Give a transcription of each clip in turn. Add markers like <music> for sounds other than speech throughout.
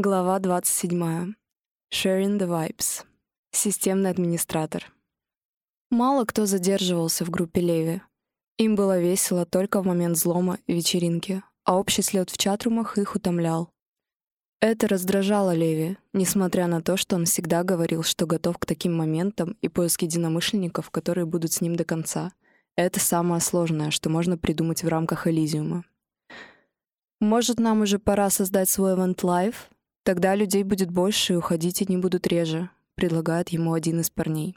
Глава 27. Sharing the Vibes. Системный администратор. Мало кто задерживался в группе Леви. Им было весело только в момент взлома и вечеринки, а общий слет в чатрумах их утомлял. Это раздражало Леви, несмотря на то, что он всегда говорил, что готов к таким моментам и поиск единомышленников, которые будут с ним до конца. Это самое сложное, что можно придумать в рамках Элизиума. «Может, нам уже пора создать свой Event Live?» Тогда людей будет больше, и уходить они будут реже, предлагает ему один из парней.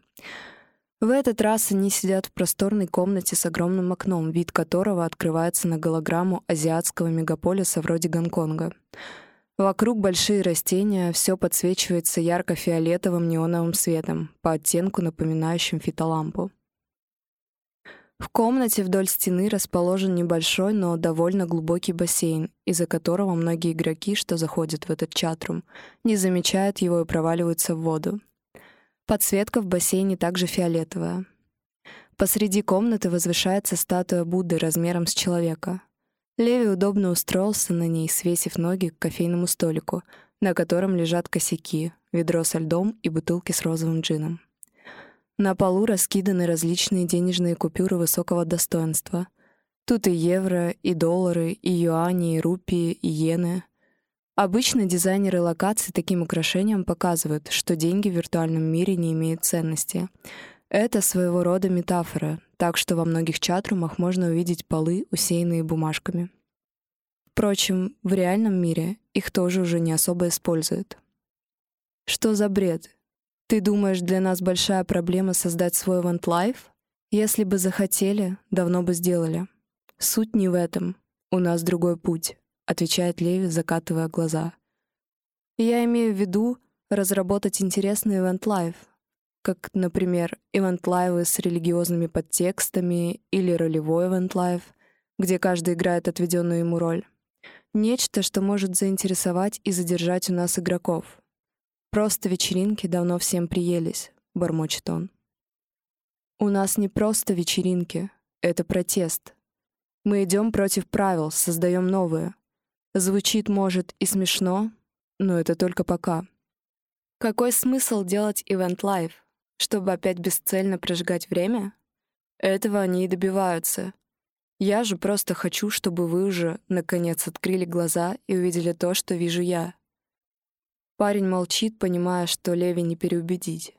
В этот раз они сидят в просторной комнате с огромным окном, вид которого открывается на голограмму азиатского мегаполиса вроде Гонконга. Вокруг большие растения, все подсвечивается ярко-фиолетовым неоновым светом, по оттенку напоминающим фитолампу. В комнате вдоль стены расположен небольшой, но довольно глубокий бассейн, из-за которого многие игроки, что заходят в этот чатрум, не замечают его и проваливаются в воду. Подсветка в бассейне также фиолетовая. Посреди комнаты возвышается статуя Будды размером с человека. Леви удобно устроился на ней, свесив ноги к кофейному столику, на котором лежат косяки, ведро со льдом и бутылки с розовым джином. На полу раскиданы различные денежные купюры высокого достоинства. Тут и евро, и доллары, и юани, и рупии, и иены. Обычно дизайнеры локаций таким украшением показывают, что деньги в виртуальном мире не имеют ценности. Это своего рода метафора, так что во многих чатрумах можно увидеть полы, усеянные бумажками. Впрочем, в реальном мире их тоже уже не особо используют. Что за бред? Ты думаешь, для нас большая проблема создать свой Event Life? Если бы захотели, давно бы сделали. Суть не в этом. У нас другой путь, отвечает Леви, закатывая глаза. Я имею в виду разработать интересный Event Life, как, например, Event Live с религиозными подтекстами или ролевой Event Live, где каждый играет отведенную ему роль. Нечто, что может заинтересовать и задержать у нас игроков. «Просто вечеринки давно всем приелись», — бормочет он. «У нас не просто вечеринки, это протест. Мы идем против правил, создаем новые. Звучит, может, и смешно, но это только пока. Какой смысл делать Live? Чтобы опять бесцельно прожигать время? Этого они и добиваются. Я же просто хочу, чтобы вы уже, наконец, открыли глаза и увидели то, что вижу я. Парень молчит, понимая, что Леви не переубедить.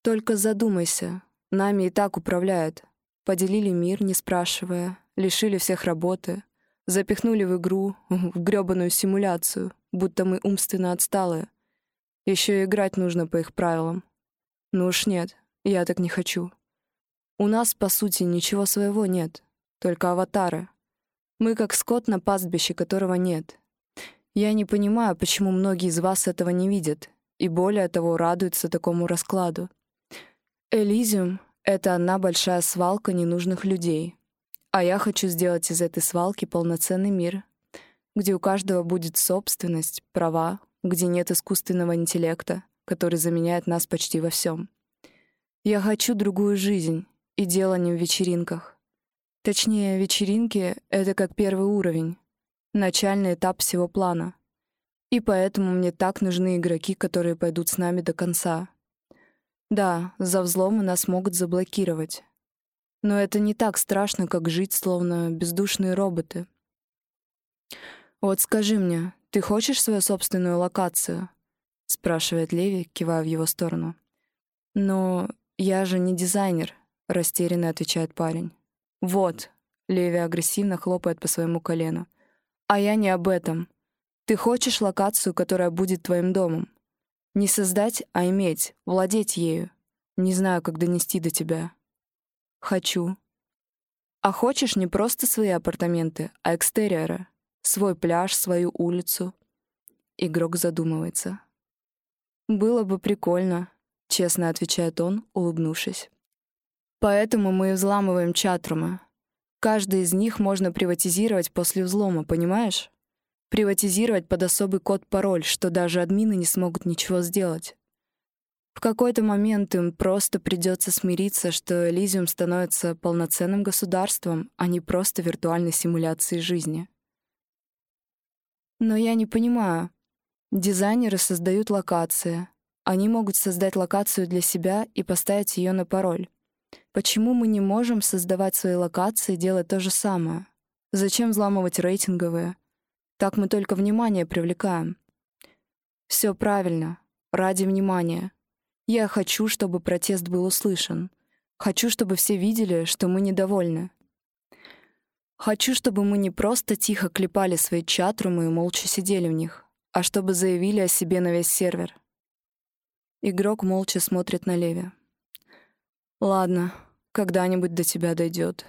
«Только задумайся. Нами и так управляют. Поделили мир, не спрашивая, лишили всех работы, запихнули в игру, <laughs> в грёбаную симуляцию, будто мы умственно отсталые. Еще и играть нужно по их правилам. Ну уж нет, я так не хочу. У нас, по сути, ничего своего нет, только аватары. Мы как скот на пастбище, которого нет, я не понимаю, почему многие из вас этого не видят, и более того, радуются такому раскладу. Элизиум — это одна большая свалка ненужных людей. А я хочу сделать из этой свалки полноценный мир, где у каждого будет собственность, права, где нет искусственного интеллекта, который заменяет нас почти во всем. Я хочу другую жизнь, и дело не в вечеринках. Точнее, вечеринки — это как первый уровень, начальный этап всего плана. И поэтому мне так нужны игроки, которые пойдут с нами до конца. Да, за взломы нас могут заблокировать. Но это не так страшно, как жить словно бездушные роботы. «Вот скажи мне, ты хочешь свою собственную локацию?» — спрашивает Леви, кивая в его сторону. «Но я же не дизайнер», — растерянно отвечает парень. «Вот», — Леви агрессивно хлопает по своему колену. А я не об этом. Ты хочешь локацию, которая будет твоим домом. Не создать, а иметь, владеть ею. Не знаю, как донести до тебя. Хочу. А хочешь не просто свои апартаменты, а экстерьеры. Свой пляж, свою улицу. Игрок задумывается. «Было бы прикольно», — честно отвечает он, улыбнувшись. «Поэтому мы взламываем чатрумы. Каждый из них можно приватизировать после взлома, понимаешь? Приватизировать под особый код-пароль, что даже админы не смогут ничего сделать. В какой-то момент им просто придется смириться, что Элизиум становится полноценным государством, а не просто виртуальной симуляцией жизни. Но я не понимаю, Дизайнеры создают локации. Они могут создать локацию для себя и поставить ее на пароль. Почему мы не можем создавать свои локации и делать то же самое? Зачем взламывать рейтинговые? Так мы только внимание привлекаем. Все правильно. Ради внимания. Я хочу, чтобы протест был услышан. Хочу, чтобы все видели, что мы недовольны. Хочу, чтобы мы не просто тихо клепали свои чатрумы и молча сидели в них, а чтобы заявили о себе на весь сервер. Игрок молча смотрит на Леви. «Ладно, когда-нибудь до тебя дойдет.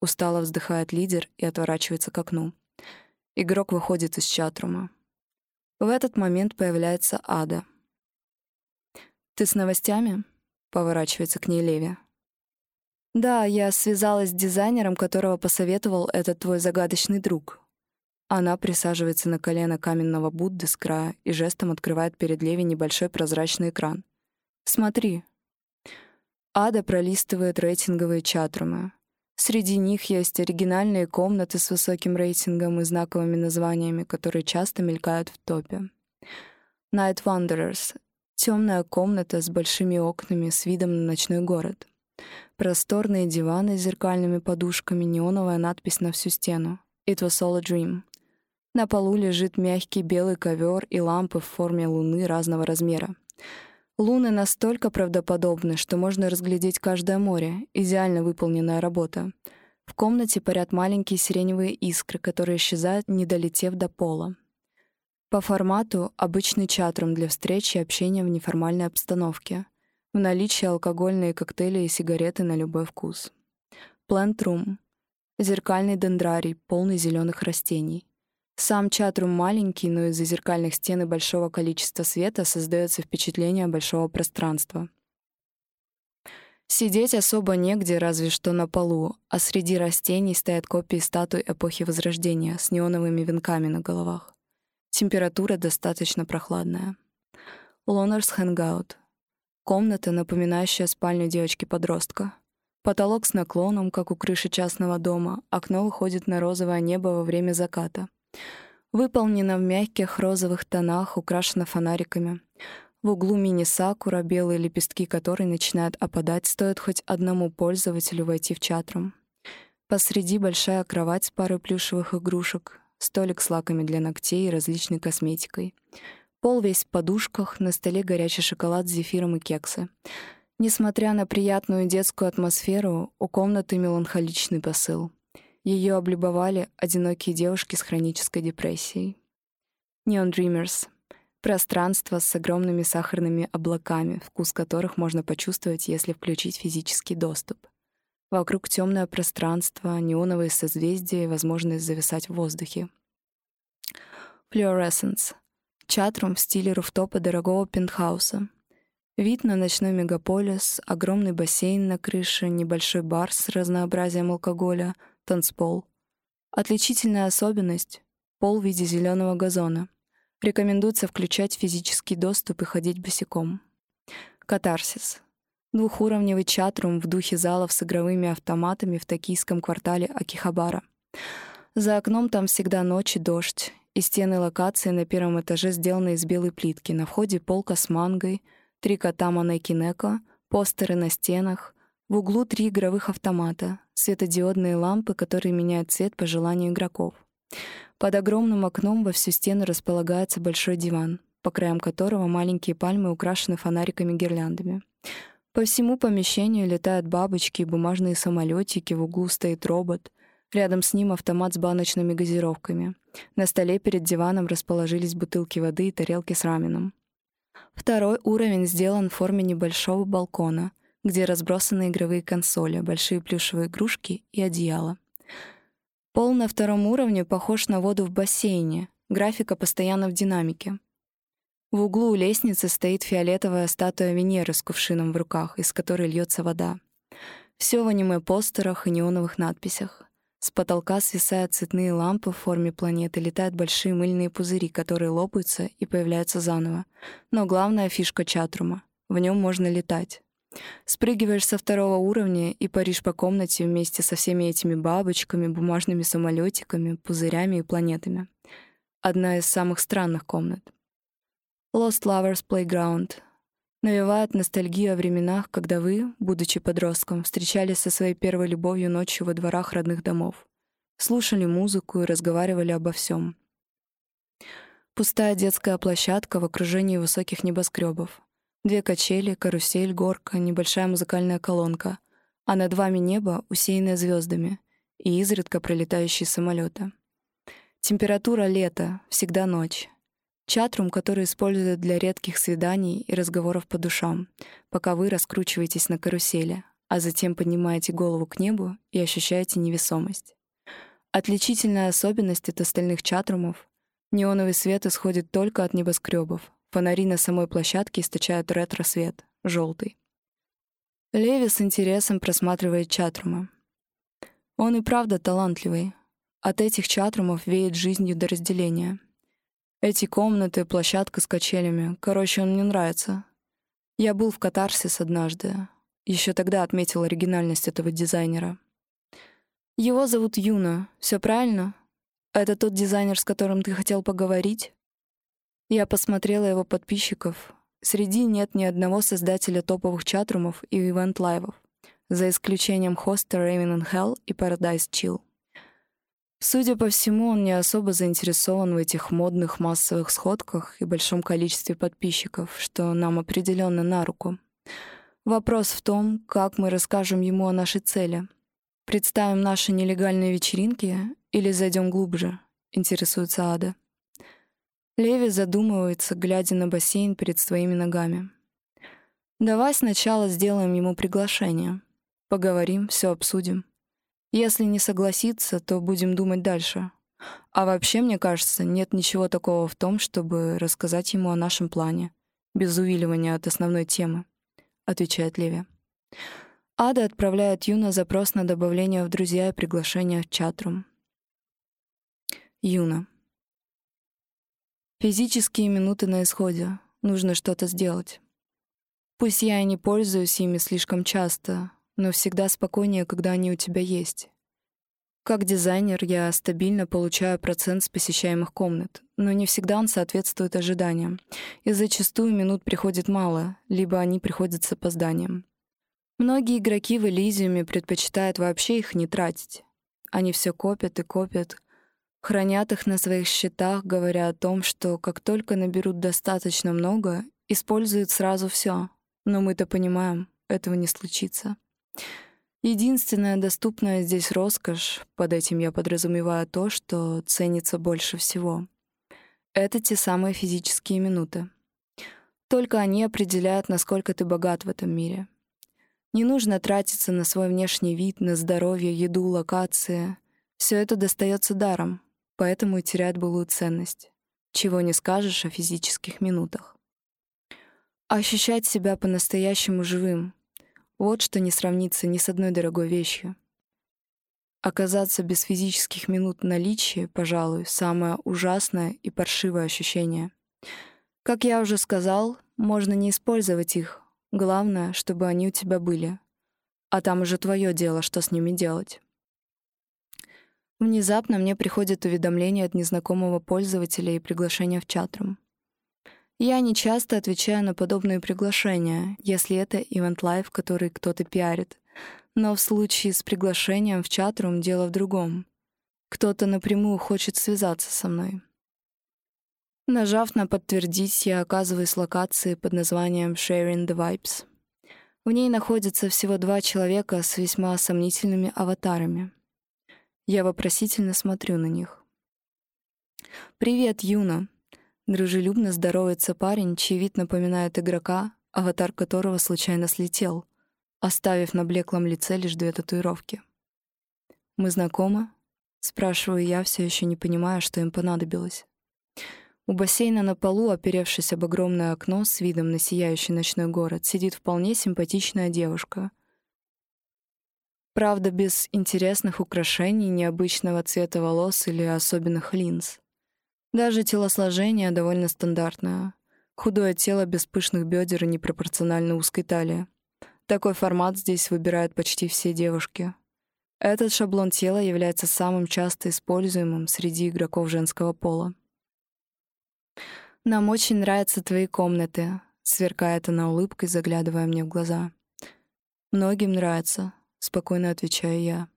Устало вздыхает лидер и отворачивается к окну. Игрок выходит из чатрума. В этот момент появляется Ада. «Ты с новостями?» — поворачивается к ней Леви. «Да, я связалась с дизайнером, которого посоветовал этот твой загадочный друг», она присаживается на колено каменного Будды с края и жестом открывает перед Леви небольшой прозрачный экран. «Смотри». Ада пролистывает рейтинговые чатрумы. Среди них есть оригинальные комнаты с высоким рейтингом и знаковыми названиями, которые часто мелькают в топе. Night Wanderers — темная комната с большими окнами с видом на ночной город. Просторные диваны с зеркальными подушками, неоновая надпись на всю стену. It was all a dream. На полу лежит мягкий белый ковер и лампы в форме луны разного размера. Луны настолько правдоподобны, что можно разглядеть каждое море. Идеально выполненная работа. В комнате парят маленькие сиреневые искры, которые исчезают, не долетев до пола. По формату — обычный чатрум для встречи и общения в неформальной обстановке. В наличии алкогольные коктейли и сигареты на любой вкус. Plant Room — зеркальный дендрарий, полный зеленых растений. Сам чатрум маленький, но из-за зеркальных стен и большого количества света создается впечатление большого пространства. Сидеть особо негде, разве что на полу, а среди растений стоят копии статуй эпохи Возрождения с неоновыми венками на головах. Температура достаточно прохладная. Лонерс Хэнгаут. Комната, напоминающая спальню девочки-подростка. Потолок с наклоном, как у крыши частного дома, окно выходит на розовое небо во время заката — Выполнена в мягких розовых тонах, украшена фонариками. В углу мини-сакура, белые лепестки которой начинают опадать, стоит хоть одному пользователю войти в чатрум. Посреди большая кровать с парой плюшевых игрушек, столик с лаками для ногтей и различной косметикой. Пол весь в подушках, на столе горячий шоколад с зефиром и кексы. Несмотря на приятную детскую атмосферу, у комнаты меланхоличный посыл — ее облюбовали одинокие девушки с хронической депрессией. Neon Dreamers — пространство с огромными сахарными облаками, вкус которых можно почувствовать, если включить физический доступ. Вокруг темное пространство, неоновые созвездия и возможность зависать в воздухе. Fluorescence — чатрум в стиле руфтопа дорогого пентхауса. Вид на ночной мегаполис, огромный бассейн на крыше, небольшой бар с разнообразием алкоголя — танцпол. Отличительная особенность — пол в виде зеленого газона. Рекомендуется включать физический доступ и ходить босиком. Катарсис. Двухуровневый чатрум в духе залов с игровыми автоматами в токийском квартале Акихабара. За окном там всегда ночь и дождь, и стены локации на первом этаже сделаны из белой плитки. На входе полка с мангой, три кота Манекинеко, постеры на стенах, в углу три игровых автомата, светодиодные лампы, которые меняют цвет по желанию игроков. Под огромным окном во всю стену располагается большой диван, по краям которого маленькие пальмы украшены фонариками-гирляндами. По всему помещению летают бабочки и бумажные самолетики, в углу стоит робот. Рядом с ним автомат с баночными газировками. На столе перед диваном расположились бутылки воды и тарелки с раменом. Второй уровень сделан в форме небольшого балкона, где разбросаны игровые консоли, большие плюшевые игрушки и одеяло. Пол на втором уровне похож на воду в бассейне, графика постоянно в динамике. В углу у лестницы стоит фиолетовая статуя Венеры с кувшином в руках, из которой льется вода. Все в аниме-постерах и неоновых надписях. С потолка свисают цветные лампы в форме планеты, летают большие мыльные пузыри, которые лопаются и появляются заново. Но главная фишка чатрума — в нем можно летать. Спрыгиваешь со второго уровня и паришь по комнате вместе со всеми этими бабочками, бумажными самолетиками, пузырями и планетами. Одна из самых странных комнат. Lost Lovers Playground навевает ностальгию о временах, когда вы, будучи подростком, встречались со своей первой любовью ночью во дворах родных домов, слушали музыку и разговаривали обо всем. Пустая детская площадка в окружении высоких небоскребов. Две качели, карусель, горка, небольшая музыкальная колонка, а над вами небо, усеянное звездами, и изредка пролетающие самолеты. Температура лета, всегда ночь. Чатрум, который используют для редких свиданий и разговоров по душам, пока вы раскручиваетесь на карусели, а затем поднимаете голову к небу и ощущаете невесомость. Отличительная особенность от остальных чатрумов — неоновый свет исходит только от небоскребов. Фонари на самой площадке источают ретро-свет, желтый. Леви с интересом просматривает чатрума. Он и правда талантливый, от этих чатрумов веет жизнью до разделения. Эти комнаты, площадка с качелями. Короче, он мне нравится. Я был в Катарсис однажды. Еще тогда отметил оригинальность этого дизайнера. Его зовут Юна. Все правильно? Это тот дизайнер, с которым ты хотел поговорить? Я посмотрела его подписчиков. Среди нет ни одного создателя топовых чатрумов и ивент-лайвов, за исключением хоста Raven Hell и Paradise Chill. Судя по всему, он не особо заинтересован в этих модных массовых сходках и большом количестве подписчиков, что нам определенно на руку. Вопрос в том, как мы расскажем ему о нашей цели. Представим наши нелегальные вечеринки или зайдем глубже, интересуется Ада. Леви задумывается, глядя на бассейн перед своими ногами. Давай сначала сделаем ему приглашение. Поговорим, все обсудим. Если не согласится, то будем думать дальше. А вообще, мне кажется, нет ничего такого в том, чтобы рассказать ему о нашем плане, без увиливания от основной темы, отвечает Леви. Ада отправляет Юна запрос на добавление в друзья и приглашение в чатрум. Юна. Физические минуты на исходе. Нужно что-то сделать. Пусть я и не пользуюсь ими слишком часто, но всегда спокойнее, когда они у тебя есть. Как дизайнер я стабильно получаю процент с посещаемых комнат, но не всегда он соответствует ожиданиям, и зачастую минут приходит мало, либо они приходят с опозданием. Многие игроки в Элизиуме предпочитают вообще их не тратить. Они все копят и копят, хранят их на своих счетах, говоря о том, что как только наберут достаточно много, используют сразу все. Но мы-то понимаем, этого не случится. Единственная доступная здесь роскошь, под этим я подразумеваю то, что ценится больше всего. Это те самые физические минуты. Только они определяют, насколько ты богат в этом мире. Не нужно тратиться на свой внешний вид, на здоровье, еду, локации. Все это достается даром, поэтому и теряет былую ценность. Чего не скажешь о физических минутах. Ощущать себя по-настоящему живым, вот что не сравнится ни с одной дорогой вещью. Оказаться без физических минут наличия, пожалуй, самое ужасное и паршивое ощущение. Как я уже сказал, можно не использовать их. Главное, чтобы они у тебя были. А там уже твое дело, что с ними делать. Внезапно мне приходит уведомление от незнакомого пользователя и приглашение в чатрум. Я не часто отвечаю на подобные приглашения, если это Live, который кто-то пиарит. Но в случае с приглашением в чатрум дело в другом. Кто-то напрямую хочет связаться со мной. Нажав на «Подтвердить», я оказываюсь в локации под названием «Sharing the Vibes». В ней находится всего два человека с весьма сомнительными аватарами. Я вопросительно смотрю на них. «Привет, Юна!» Дружелюбно здоровается парень, чей вид напоминает игрока, аватар которого случайно слетел, оставив на блеклом лице лишь две татуировки. «Мы знакомы?» — спрашиваю я, все еще не понимая, что им понадобилось. У бассейна на полу, оперевшись об огромное окно с видом на сияющий ночной город, сидит вполне симпатичная девушка. Правда, без интересных украшений, необычного цвета волос или особенных линз. Даже телосложение довольно стандартное. Худое тело без пышных бедер и непропорционально узкой талии. Такой формат здесь выбирают почти все девушки. Этот шаблон тела является самым часто используемым среди игроков женского пола. «Нам очень нравятся твои комнаты», — сверкает она улыбкой, заглядывая мне в глаза. «Многим нравится», — спокойно отвечаю я.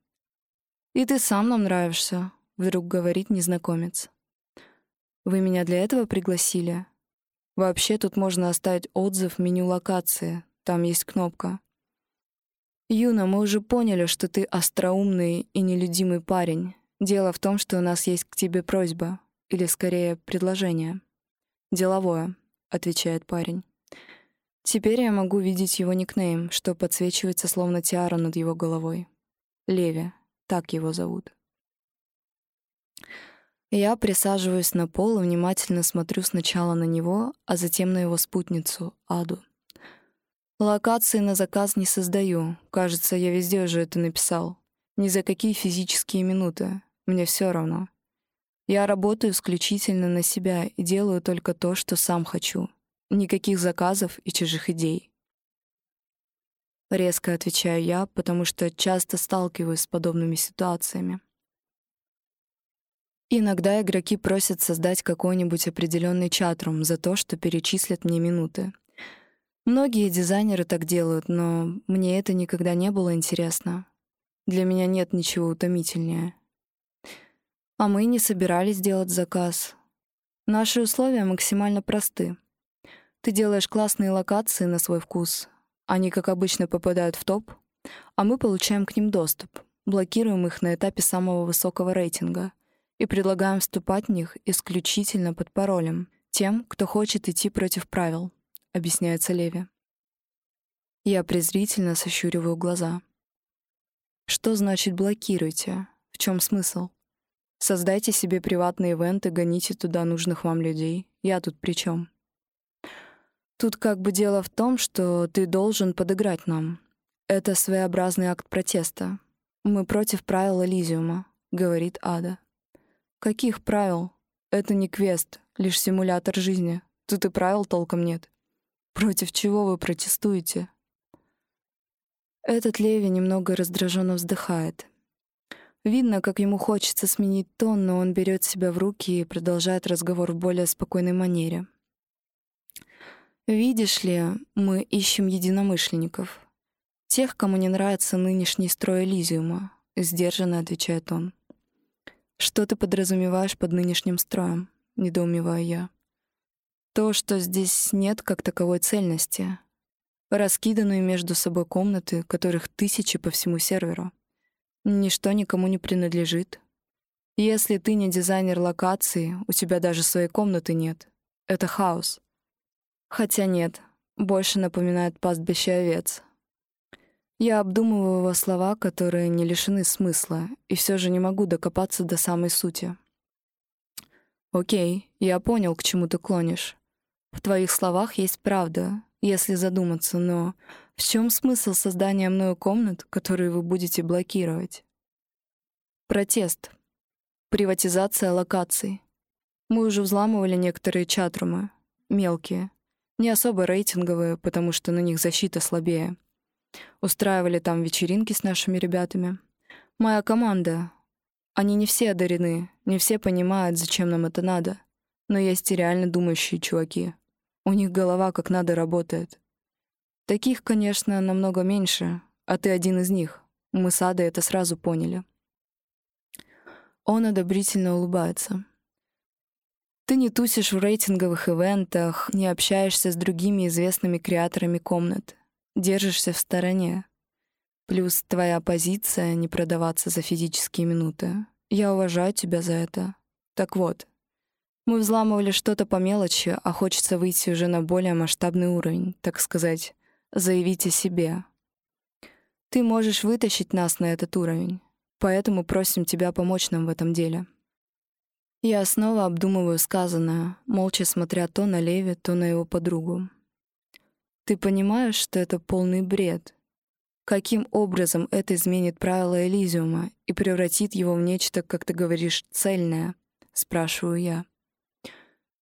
«И ты сам нам нравишься», — вдруг говорит незнакомец. «Вы меня для этого пригласили?» «Вообще тут можно оставить отзыв в меню локации, там есть кнопка». «Юна, мы уже поняли, что ты остроумный и нелюдимый парень. Дело в том, что у нас есть к тебе просьба, или скорее предложение». «Деловое», — отвечает парень. Теперь я могу видеть его никнейм, что подсвечивается словно тиара над его головой. Леви, так его зовут. Я присаживаюсь на пол и внимательно смотрю сначала на него, а затем на его спутницу, Аду. Локации на заказ не создаю. Кажется, я везде уже это написал. Ни за какие физические минуты. Мне все равно. Я работаю исключительно на себя и делаю только то, что сам хочу. Никаких заказов и чужих идей. Резко отвечаю я, потому что часто сталкиваюсь с подобными ситуациями. Иногда игроки просят создать какой-нибудь определенный чатрум за то, что перечислят мне минуты. Многие дизайнеры так делают, но мне это никогда не было интересно. Для меня нет ничего утомительнее. А мы не собирались делать заказ. Наши условия максимально просты. Ты делаешь классные локации на свой вкус. Они, как обычно, попадают в топ, а мы получаем к ним доступ, блокируем их на этапе самого высокого рейтинга и предлагаем вступать в них исключительно под паролем тем, кто хочет идти против правил, объясняется Леви. Я презрительно сощуриваю глаза. Что значит блокируйте? В чем смысл? Создайте себе приватные ивенты, гоните туда нужных вам людей. Я тут при чем? Тут как бы дело в том, что ты должен подыграть нам. Это своеобразный акт протеста. Мы против правил Элизиума, говорит Ада. Каких правил? Это не квест, лишь симулятор жизни. Тут и правил толком нет. Против чего вы протестуете? Этот Леви немного раздраженно вздыхает. Видно, как ему хочется сменить тон, но он берет себя в руки и продолжает разговор в более спокойной манере. «Видишь ли, мы ищем единомышленников. Тех, кому не нравится нынешний строй Элизиума», — сдержанно отвечает он. «Что ты подразумеваешь под нынешним строем?» — недоумеваю я. «То, что здесь нет как таковой цельности, раскиданные между собой комнаты, которых тысячи по всему серверу. Ничто никому не принадлежит. Если ты не дизайнер локации, у тебя даже своей комнаты нет. Это хаос. Хотя нет, больше напоминает пастбище овец. Я обдумываю его слова, которые не лишены смысла, и все же не могу докопаться до самой сути. Окей, я понял, к чему ты клонишь. В твоих словах есть правда, если задуматься, но в чем смысл создания мною комнат, которые вы будете блокировать? Протест. Приватизация локаций. Мы уже взламывали некоторые чатрумы. Мелкие. Не особо рейтинговые, потому что на них защита слабее. Устраивали там вечеринки с нашими ребятами. Моя команда. Они не все одарены, не все понимают, зачем нам это надо. Но есть и реально думающие чуваки. У них голова как надо работает. Таких, конечно, намного меньше, а ты один из них. Мы с Адой это сразу поняли. Он одобрительно улыбается. Ты не тусишь в рейтинговых ивентах, не общаешься с другими известными креаторами комнат, держишься в стороне. Плюс твоя позиция — не продаваться за физические минуты. Я уважаю тебя за это. Так вот, мы взламывали что-то по мелочи, а хочется выйти уже на более масштабный уровень, так сказать, заявить о себе. Ты можешь вытащить нас на этот уровень, поэтому просим тебя помочь нам в этом деле. Я снова обдумываю сказанное, молча смотря то на Леви, то на его подругу. Ты понимаешь, что это полный бред? Каким образом это изменит правила Элизиума и превратит его в нечто, как ты говоришь, цельное? Спрашиваю я.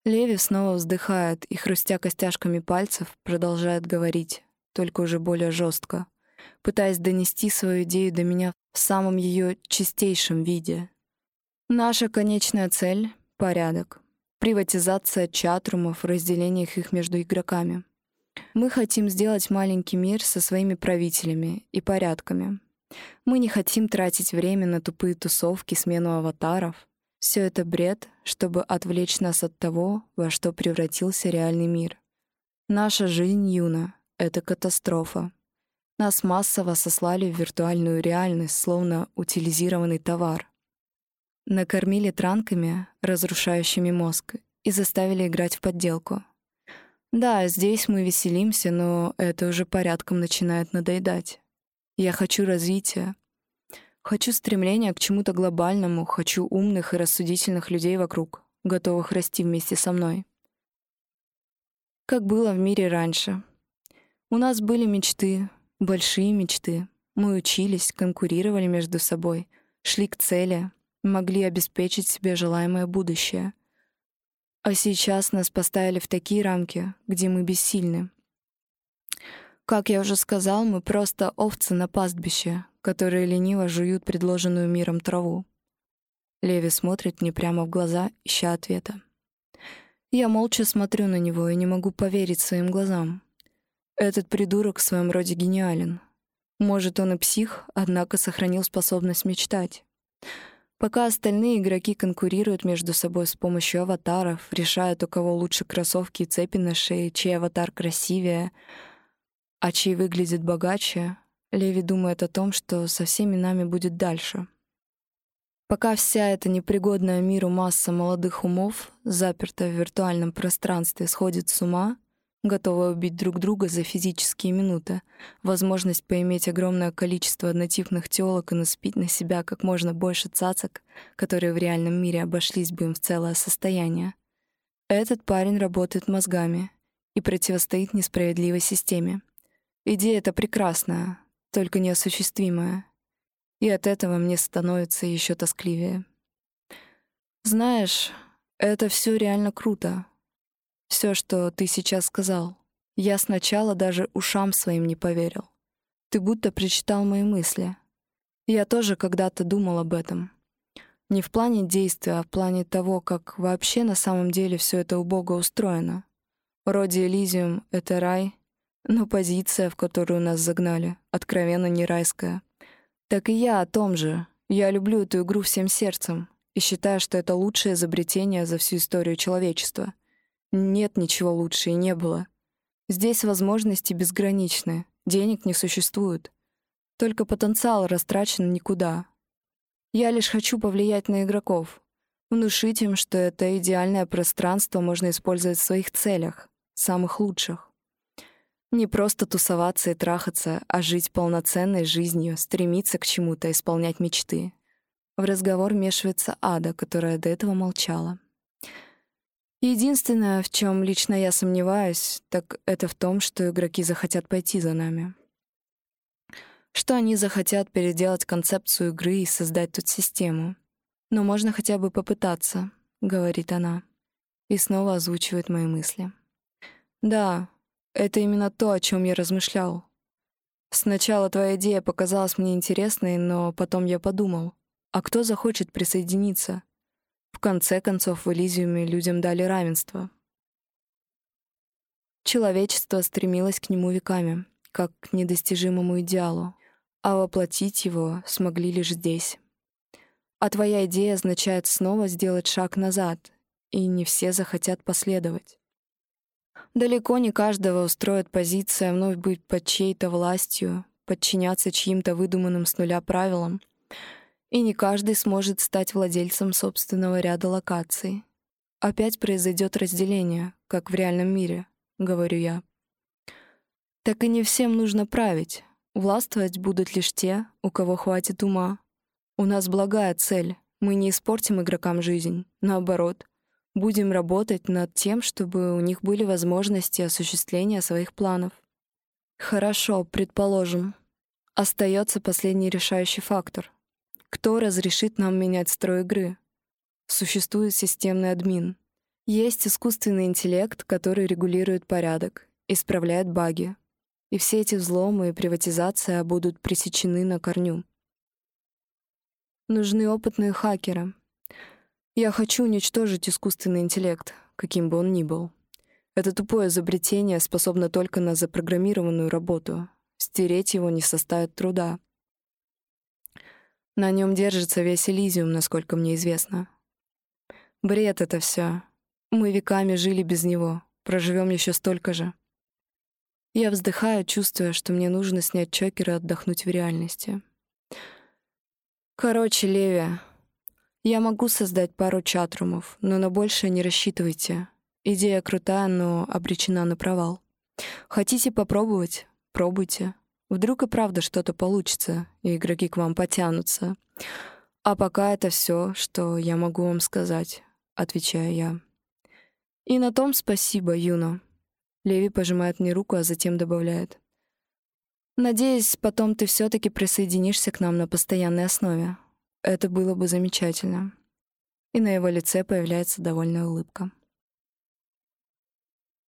Леви снова вздыхает и, хрустя костяшками пальцев, продолжает говорить, только уже более жестко, пытаясь донести свою идею до меня в самом ее чистейшем виде. Наша конечная цель — порядок. приватизация чатрумов, разделение их между игроками. Мы хотим сделать маленький мир со своими правителями и порядками. Мы не хотим тратить время на тупые тусовки, смену аватаров. Все это бред, чтобы отвлечь нас от того, во что превратился реальный мир. Наша жизнь, Юна, — это катастрофа. Нас массово сослали в виртуальную реальность, словно утилизированный товар. Накормили транками, разрушающими мозг, и заставили играть в подделку. Да, здесь мы веселимся, но это уже порядком начинает надоедать. Я хочу развития. Хочу стремления к чему-то глобальному, хочу умных и рассудительных людей вокруг, готовых расти вместе со мной. Как было в мире раньше. У нас были мечты, большие мечты. Мы учились, конкурировали между собой, шли к цели, могли обеспечить себе желаемое будущее. А сейчас нас поставили в такие рамки, где мы бессильны. Как я уже сказал, мы просто овцы на пастбище, которые лениво жуют предложенную миром траву. Леви смотрит мне прямо в глаза, ища ответа. Я молча смотрю на него и не могу поверить своим глазам. Этот придурок в своем роде гениален. Может, он и псих, однако сохранил способность мечтать. Пока остальные игроки конкурируют между собой с помощью аватаров, решают, у кого лучше кроссовки и цепи на шее, чей аватар красивее, а чей выглядит богаче, Леви думает о том, что со всеми нами будет дальше. Пока вся эта непригодная миру масса молодых умов, запертая в виртуальном пространстве, сходит с ума — готовая убить друг друга за физические минуты, возможность поиметь огромное количество однотипных телок и наспить на себя как можно больше цацок, которые в реальном мире обошлись бы им в целое состояние. Этот парень работает мозгами и противостоит несправедливой системе. Идея эта прекрасная, только неосуществимая. И от этого мне становится еще тоскливее. Знаешь, это все реально круто, все, что ты сейчас сказал. Я сначала даже ушам своим не поверил. Ты будто прочитал мои мысли. Я тоже когда-то думал об этом. Не в плане действия, а в плане того, как вообще на самом деле все это убого устроено. Вроде Элизиум — это рай, но позиция, в которую нас загнали, откровенно не райская. Так и я о том же. Я люблю эту игру всем сердцем и считаю, что это лучшее изобретение за всю историю человечества — нет ничего лучше и не было. Здесь возможности безграничны, денег не существует. Только потенциал растрачен никуда. Я лишь хочу повлиять на игроков, внушить им, что это идеальное пространство можно использовать в своих целях, самых лучших. Не просто тусоваться и трахаться, а жить полноценной жизнью, стремиться к чему-то, исполнять мечты. В разговор вмешивается Ада, которая до этого молчала. Единственное, в чем лично я сомневаюсь, так это в том, что игроки захотят пойти за нами. Что они захотят переделать концепцию игры и создать тут систему. Но можно хотя бы попытаться, говорит она, и снова озвучивает мои мысли. Да, это именно то, о чем я размышлял. Сначала твоя идея показалась мне интересной, но потом я подумал, а кто захочет присоединиться? В конце концов, в Элизиуме людям дали равенство. Человечество стремилось к нему веками, как к недостижимому идеалу, а воплотить его смогли лишь здесь. А твоя идея означает снова сделать шаг назад, и не все захотят последовать. Далеко не каждого устроит позиция вновь быть под чьей-то властью, подчиняться чьим-то выдуманным с нуля правилам — и не каждый сможет стать владельцем собственного ряда локаций. Опять произойдет разделение, как в реальном мире, говорю я. Так и не всем нужно править. Властвовать будут лишь те, у кого хватит ума. У нас благая цель. Мы не испортим игрокам жизнь. Наоборот, будем работать над тем, чтобы у них были возможности осуществления своих планов. Хорошо, предположим. Остается последний решающий фактор — кто разрешит нам менять строй игры? Существует системный админ. Есть искусственный интеллект, который регулирует порядок, исправляет баги. И все эти взломы и приватизация будут пресечены на корню. Нужны опытные хакеры. Я хочу уничтожить искусственный интеллект, каким бы он ни был. Это тупое изобретение способно только на запрограммированную работу. Стереть его не составит труда. На нем держится весь Элизиум, насколько мне известно. Бред это все. Мы веками жили без него, проживем еще столько же. Я вздыхаю, чувствуя, что мне нужно снять чокер и отдохнуть в реальности. Короче, Леви, я могу создать пару чатрумов, но на большее не рассчитывайте. Идея крутая, но обречена на провал. Хотите попробовать? Пробуйте. Вдруг и правда что-то получится, и игроки к вам потянутся. А пока это все, что я могу вам сказать, отвечаю я. И на том спасибо, Юно. Леви пожимает мне руку, а затем добавляет. «Надеюсь, потом ты все таки присоединишься к нам на постоянной основе. Это было бы замечательно». И на его лице появляется довольная улыбка.